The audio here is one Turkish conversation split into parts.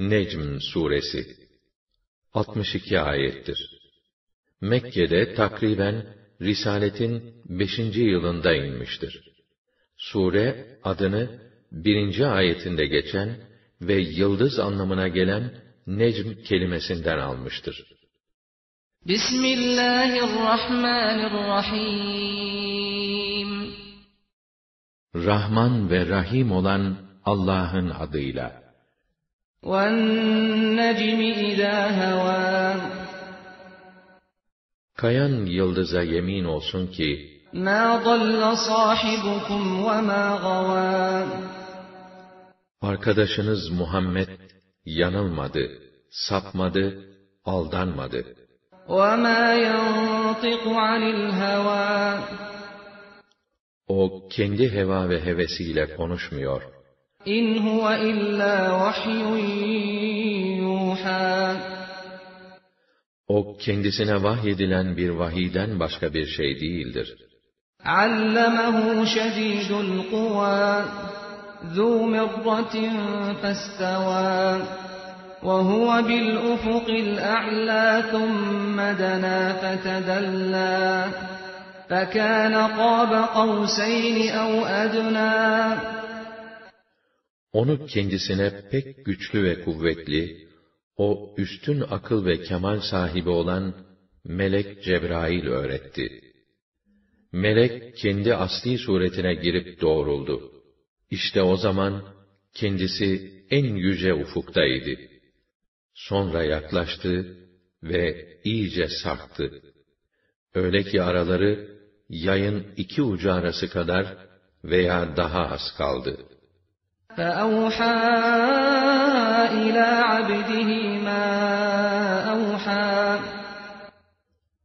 Necm suresi 62 ayettir. Mekke'de takriben Risaletin 5. yılında inmiştir. Sure adını birinci ayetinde geçen ve yıldız anlamına gelen necm kelimesinden almıştır. Bismillahirrahmanirrahim Rahman ve Rahim olan Allah'ın adıyla. Kayan yıldıza yemin olsun ki Arkadaşınız Muhammed yanılmadı, sapmadı, aldanmadı. O kendi heva ve hevesiyle konuşmuyor. اِنْ هُوَ اِلَّا وَحْيٌ يُوحَى. O kendisine vahyedilen bir vahiden başka bir şey değildir. عَلَّمَهُ شَدِيدُ الْقُوَى ذُو مِرَّةٍ فَاسْتَوَى. وَهُوَ بِالْأُفُقِ الْأَعْلَى ثُمَّ دَنَا فَتَدَلَّى. فَكَانَ قَابَ قَوْسَيْنِ أَوْ أَدْنَى. Onu kendisine pek güçlü ve kuvvetli, o üstün akıl ve kemal sahibi olan Melek Cebrail öğretti. Melek kendi asli suretine girip doğruldu. İşte o zaman kendisi en yüce ufuktaydı. Sonra yaklaştı ve iyice sarktı. Öyle ki araları yayın iki ucu arası kadar veya daha az kaldı. فَأَوْحَى إِلَى عَبْدِهِ مَا أَوْحَى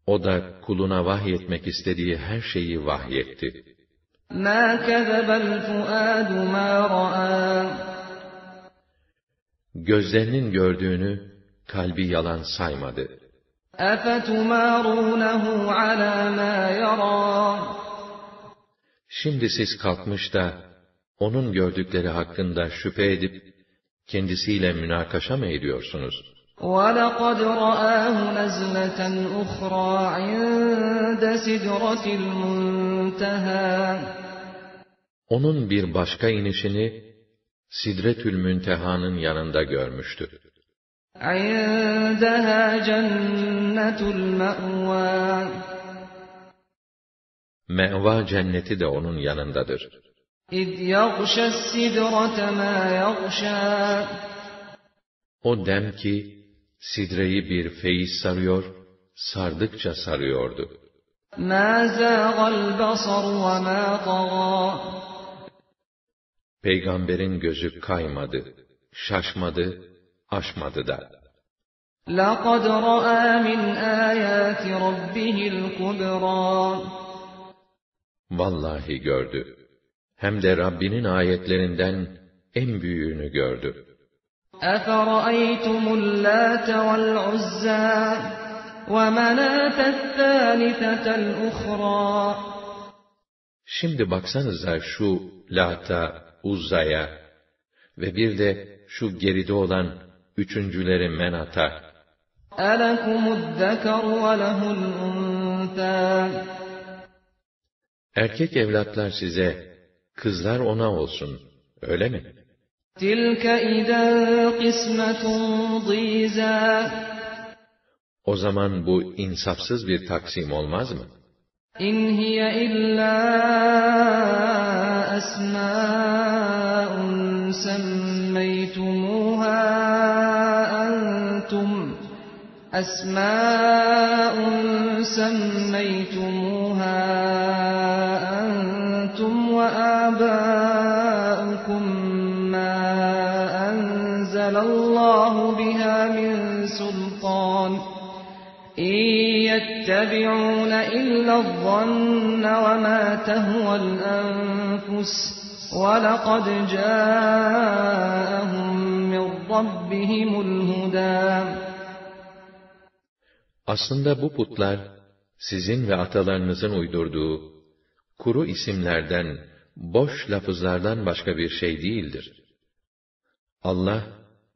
O da kuluna vahyetmek istediği her şeyi vahyetti. مَا كَذَبَ الْفُؤَادُ مَا رَأَى Gözlerinin gördüğünü kalbi yalan saymadı. أَفَتُمَارُونَهُ عَلَى مَا يَرَى Şimdi siz kalkmış da onun gördükleri hakkında şüphe edip kendisiyle münakaşa mı ediyorsunuz? وَلَقَدْ رَآهُ نَزْلَةً أُخْرَى عِندَ سِدْرَةِ الْمُنْتَهَى Onun bir başka inişini Sidretül Münteha'nın yanında görmüştü. عِندَهَا جَنَّةُ الْمَأْوَى Meva cenneti de onun yanındadır. إِذْ يَغْشَى السِّدْرَةَ مَا يَغْشَى O dem ki, sidreyi bir feyiz sarıyor, sardıkça sarıyordu. مَا زَاغَ الْبَصَرُ وَمَا طَغَى Peygamberin gözü kaymadı, şaşmadı, aşmadı da. لَقَدْ رَأَى مِنْ آيَاتِ رَبِّهِ الْكُبْرَى Vallahi gördü. Hem de Rabbinin ayetlerinden en büyüğünü gördü. أَفَرَأَيْتُمُ اللَّاتَ وَالْعُزَّى وَمَنَاةَ الثَّالِثَةَ الْأُخْرَى Şimdi baksanıza şu Lat'a, Uzza'ya ve bir de şu geride olan üçüncüleri Menat'a. أَلَكُمُ الذَّكَرُ وَلَهُ الْأُنْثَى Erkek evlatlar size, kızlar ona olsun, öyle mi? تِلْكَ إِذًا قِسْمَةٌ ضِيزَى O zaman bu insafsız bir taksim olmaz mı? إِنْ هِيَ إِلَّا أَسْمَاءٌ سَمَّيْتُمُوهَا أَنْتُمْ أَسْمَاءٌ سَمَّيْتُمُوهَا يَتَّبِعُونَ إِلَّا الظَّنَّ وَمَا تَهْوَى الْأَنفُسُ وَلَقَدْ جَاءَهُمْ مِنْ رَبِّهِمُ الْهُدَى Aslında bu putlar, sizin ve atalarınızın uydurduğu, kuru isimlerden, boş lafızlardan başka bir şey değildir. Allah,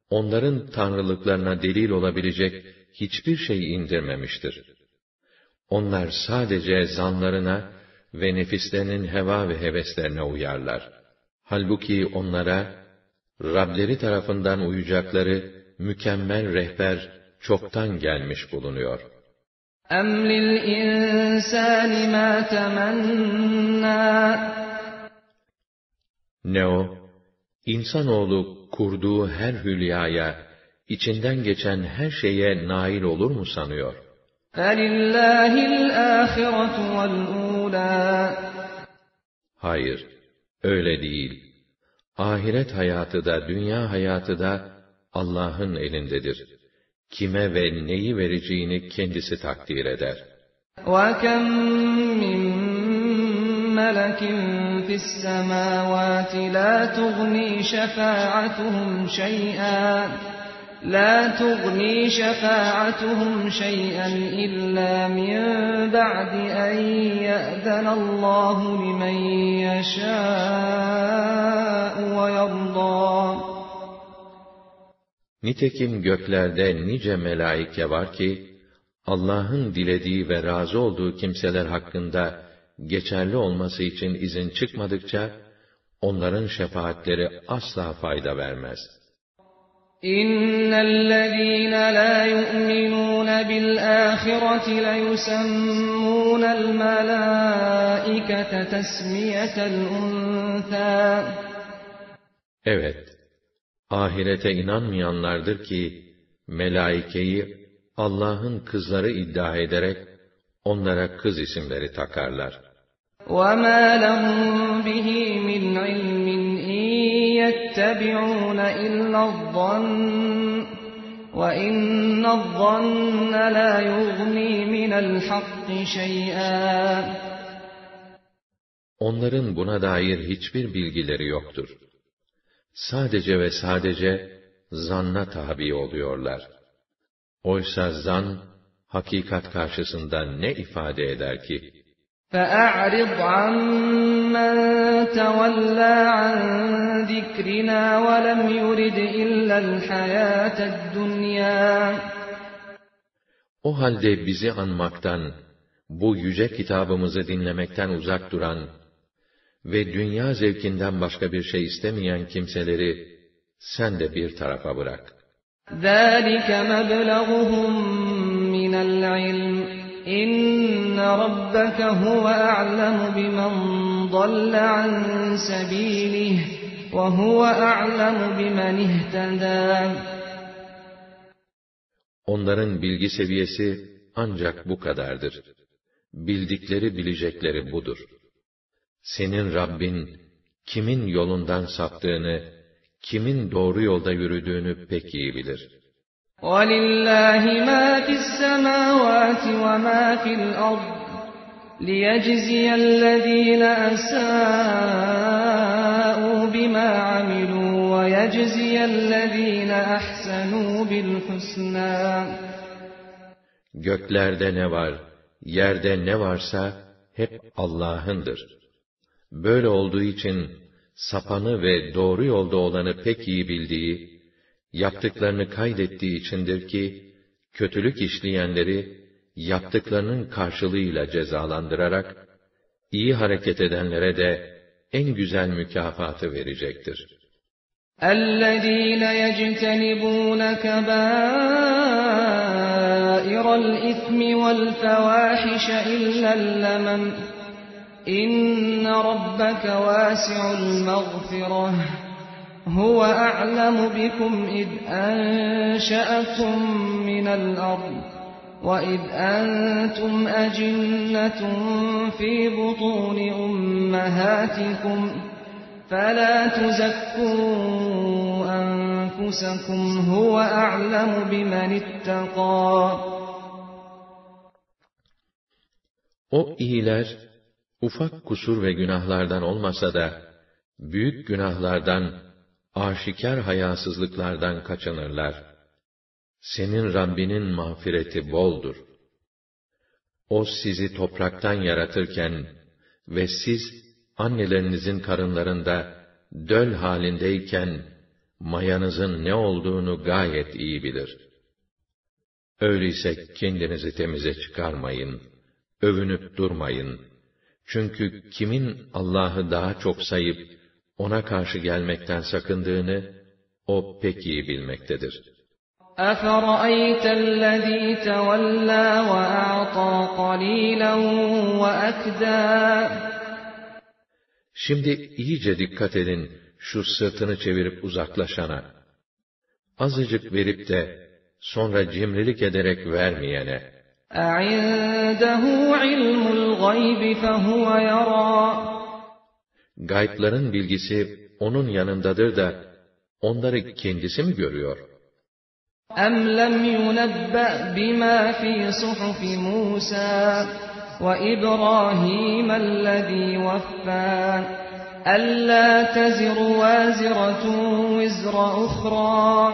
onların tanrılıklarına delil olabilecek hiçbir şey indirmemiştir. Onlar sadece zanlarına ve nefislerinin heva ve heveslerine uyarlar. Halbuki onlara, Rableri tarafından uyacakları mükemmel rehber çoktan gelmiş bulunuyor. اَمْ لِلْاِنْسَانِ مَا تَمَنَّى Ne o? İnsanoğlu kurduğu her hülyaya, içinden geçen her şeye nail olur mu sanıyor? فَلِلَّهِ الْآخِرَةُ وَالْأُولَى Hayır, öyle değil. Ahiret hayatı da, dünya hayatı da Allah'ın elindedir. Kime ve neyi vereceğini kendisi takdir eder. وَكَمْ مِنْ مَلَكٍ فِي السَّمَاوَاتِ لَا تُغْنِي شَفَاعَتُهُمْ شَيْئًا La tughni şefaatuhum şey'en illa min ba'di en ye'zene Allahu limen yeşâ'u ve. Nitekim göklerde nice melaike var ki, Allah'ın dilediği ve razı olduğu kimseler hakkında geçerli olması için izin çıkmadıkça, onların şefaatleri asla fayda vermez.'' إن الذين لا يؤمنون بالآخرة ليسمون الملائكة تسمية الأنثى Evet, ahirete inanmayanlardır ki, melaikeyi Allah'ın kızları iddia ederek, onlara kız isimleri takarlar. وَمَا لَهُم بِهِ مِنْ عِلْمٍ إِنْ يَتَّبِعُونَ إِلَّا الظَّنَّ وَإِنَّ الظَّنَّ لَا يُغْنِي مِنَ الْحَقِّ شَيْئًا Onların buna dair hiçbir bilgileri yoktur. Sadece ve sadece zanna tabi oluyorlar. Oysa zan, hakikat karşısında ne ifade eder ki? فَأَعْرِضْ عَمَّنْ تَوَلَّى عَنْ ذِكْرِنَا وَلَمْ يُرِدْ إِلَّا الْحَيَاةَ الدُّنْيَا O halde bizi anmaktan, bu yüce kitabımızı dinlemekten uzak duran ve dünya zevkinden başka bir şey istemeyen kimseleri sen de bir tarafa bırak. ذَٰلِكَ مَبْلَغُهُم مِّنَ الْعِلْمِ İnne rabbeke huve a'lemu bimen dalle an sebilih ve huve a'lemu bimen. Onların bilgi seviyesi ancak bu kadardır. Bildikleri bilecekleri budur. Senin Rabbin, kimin yolundan saptığını, kimin doğru yolda yürüdüğünü pek iyi bilir.'' وَلِلَّهِ مَا فِي السَّمَاوَاتِ وَمَا فِي الْأَرْضِ لِيَجْزِيَ الَّذ۪ينَ أَسَاءُوا بِمَا عَمِلُوا وَيَجْزِيَ الَّذ۪ينَ أَحْسَنُوا بِالْحُسْنَى Göklerde ne var, yerde ne varsa hep Allah'ındır. Böyle olduğu için sapanı ve doğru yolda olanı pek iyi bildiği, yaptıklarını kaydettiği içindir ki, kötülük işleyenleri, yaptıklarının karşılığıyla cezalandırarak, iyi hareket edenlere de en güzel mükafatı verecektir. الَّذ۪ينَ يَجْتَنِبُونَ كَبَائِرَ الْإِثْمِ وَالْفَوَاحِشَ إِلَّا اللَّمَمَ إِنَّ رَبَّكَ وَاسِعُ الْمَغْفِرَةِ هُوَ أَعْلَمُ بِكُمْ إِذْ أَنشَأَكُم مِّنَ الْأَرْضِ وَإِذْ أَنتُمْ أَجِنَّةٌ فِي بُطُونِ أُمَّهَاتِكُمْ فَلَا تُزَكُّوا أَنفُسَكُمْ هُوَ أَعْلَمُ بِمَنِ اتَّقَى O iyiler, ufak kusur ve günahlardan olmasa da, büyük günahlardan, aşikar hayasızlıklardan kaçınırlar. Senin Rabbinin mağfireti boldur. O sizi topraktan yaratırken ve siz annelerinizin karınlarında döl halindeyken mayanızın ne olduğunu gayet iyi bilir. Öyleyse kendinizi temize çıkarmayın, övünüp durmayın. Çünkü kimin Allah'ı daha çok sayıp, ona karşı gelmekten sakındığını, o pek iyi bilmektedir. أَفَرَأَيْتَ الَّذ۪ي تَوَلَّى وَأَعْطَى قَلِيلًا وَأَكْدَى Şimdi iyice dikkat edin şu sırtını çevirip uzaklaşana. Azıcık verip de sonra cimrilik ederek vermeyene. أَعِندَهُ عِلْمُ الْغَيْبِ فَهُوَ يَرَى gaybların bilgisi onun yanındadır da onları kendisi mi görüyor? اَمْ لَمْ يُنَبَّأْ بِمَا فِي صُحُفِ مُوسَى وَإِبْرَاهِيمَ الَّذ۪ي وَفَّى أَلَّا تَزِرُ وَازِرَةٌ وِزْرَ أُخْرَى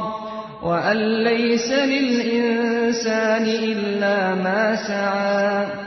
وَأَنْ لَيْسَ لِلْاِنْسَانِ اِلَّا مَا سَعَى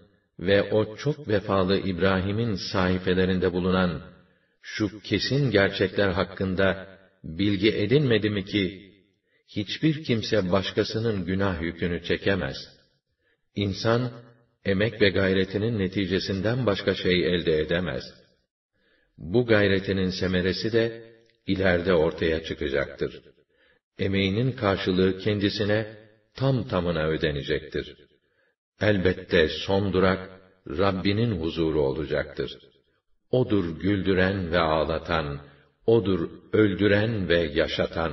ve o çok vefalı İbrahim'in sayfelerinde bulunan şu kesin gerçekler hakkında bilgi edinmedi mi ki, hiçbir kimse başkasının günah yükünü çekemez. İnsan, emek ve gayretinin neticesinden başka şey elde edemez. Bu gayretinin semeresi de, ileride ortaya çıkacaktır. Emeğinin karşılığı kendisine tam tamına ödenecektir. Elbette son durak, Rabbinin huzuru olacaktır. Odur güldüren ve ağlatan, O'dur öldüren ve yaşatan.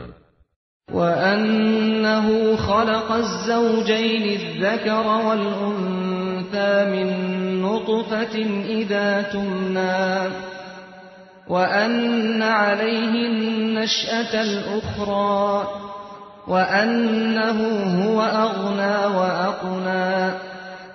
وَأَنَّهُ خَلَقَ الزَّوْجَيْنِ الذَّكَرَ وَالْأُنثَىٰ مِن نُّطْفَةٍ إِذَا تُمْنَىٰ وَأَنَّ عَلَيْهِ النَّشْأَةَ الْأُخْرَىٰ وَأَنَّهُ هُوَ أَغْنَىٰ وَأَقْنَىٰ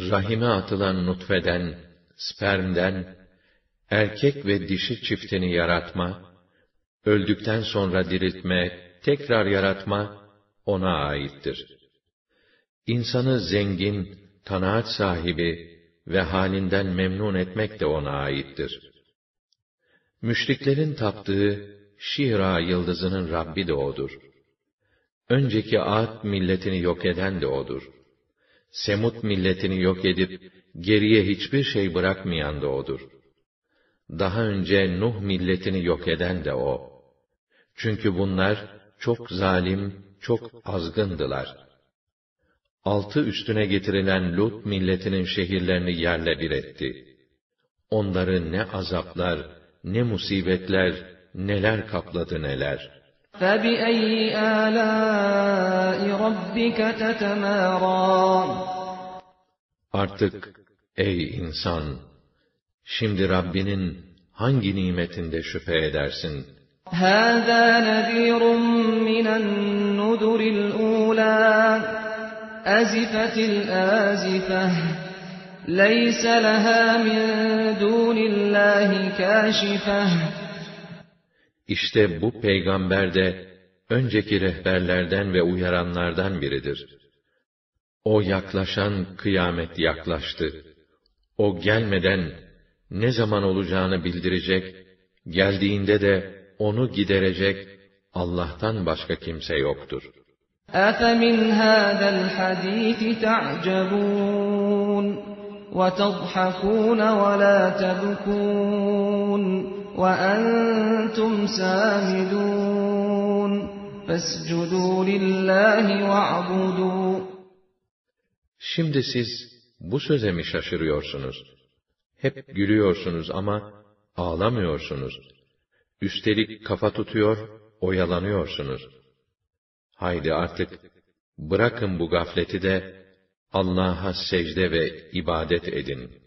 Rahime atılan nutfeden, spermden, erkek ve dişi çiftini yaratma, öldükten sonra diriltme, tekrar yaratma, ona aittir. İnsanı zengin, kanaat sahibi ve halinden memnun etmek de ona aittir. Müşriklerin taptığı Şira yıldızının Rabbi de O'dur. Önceki Ad milletini yok eden de O'dur. Semut milletini yok edip, geriye hiçbir şey bırakmayan da O'dur. Daha önce Nuh milletini yok eden de O. Çünkü bunlar çok zalim, çok azgındılar. Altı üstüne getirilen Lut milletinin şehirlerini yerle bir etti. Onları ne azaplar, ne musibetler, neler kapladı neler. فَبِأَيِّ آلَاءِ رَبِّكَ تَتَمَارَىٰ Artık ey insan! Şimdi Rabbinin hangi nimetinde şüphe edersin? هَذَا نَذِيرٌ مِّنَ النُّذُرِ الْأُولَىٰ أَزِفَتِ الْآزِفَةُ لَيْسَ لَهَا مِن دُونِ اللّٰهِ كَاشِفَةٌ İşte bu peygamber de önceki rehberlerden ve uyaranlardan biridir. O yaklaşan kıyamet yaklaştı. O gelmeden ne zaman olacağını bildirecek, geldiğinde de onu giderecek Allah'tan başka kimse yoktur. أَفَمِنْ هَذَا الْحَدِيثِ تَعْجَبُونَ وَتَضْحَكُونَ وَلَا تَبْكُونَ وَأَنْتُمْ سَامِدُونَ فَاسْجُدُوا لِلّٰهِ وَاعْبُدُوا Şimdi siz bu söze mi şaşırıyorsunuz? Hep gülüyorsunuz ama ağlamıyorsunuz. Üstelik kafa tutuyor, oyalanıyorsunuz. Haydi artık bırakın bu gafleti de Allah'a secde ve ibadet edin.